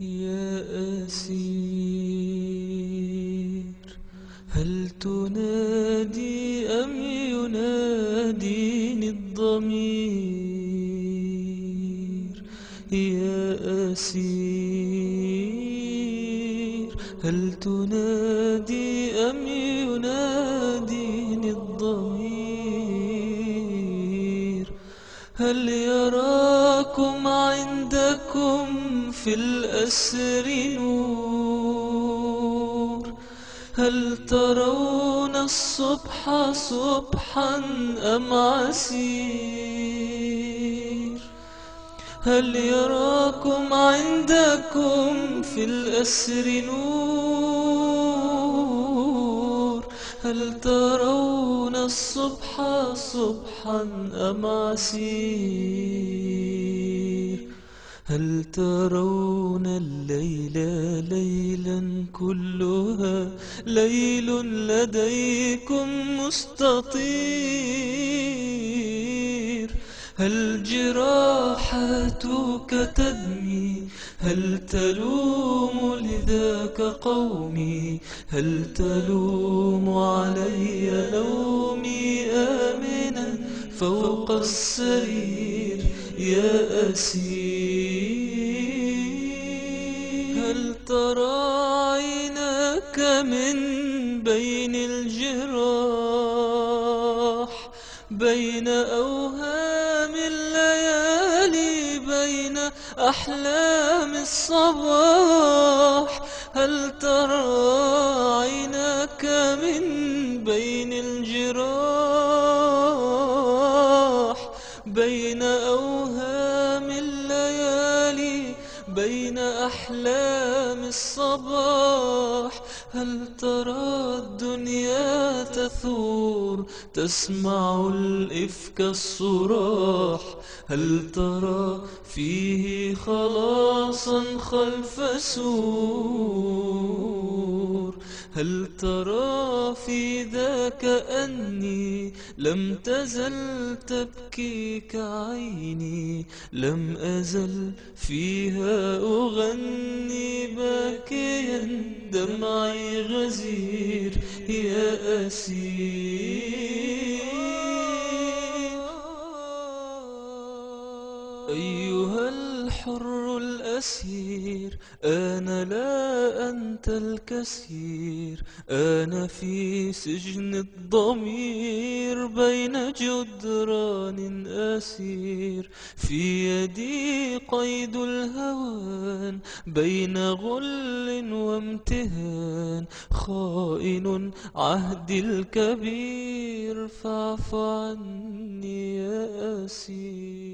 يا أسير هل تنادي أم يناديني الضمير؟ يا أسير هل تنادي أم يناديني الضمير؟ هل يراكم عندكم في الأسر نور؟ هل ترون الصبح صبحا أم عسير؟ هل يراكم عندكم في الأسر نور؟ هل ترون الصبح صبحا أم عسير؟ هل ترون الليل ليلا كلها ليل لديكم مستطير؟ هل جراحاتك تدمي؟ هل تلوم لذاك قومي؟ هل تلوم علي لومي آمنا فوق السرير يا أسير؟ هل ترى عيناك من بين الجراح؟ بين أوهام أحلام الصباح هل ترى عيناك من بين الجراح؟ بين بين أحلام الصباح؟ هل ترى الدنيا تثور؟ تسمع الإفك الصراح؟ هل ترى فيه خلاصا خلف سور؟ هل ترى في ذاك أني لم تزل تبكيك عيني؟ لم أزل فيها أغني باكيا دمعي غزير يا أسير. أيها الحر الأسير أنا لا أنت الكثير أنا في سجن الضمير بين جدران أسير. في يدي قيد الهوان بين غل وامتهان. خائن عهدي الكبير فاعف عني يا أسير.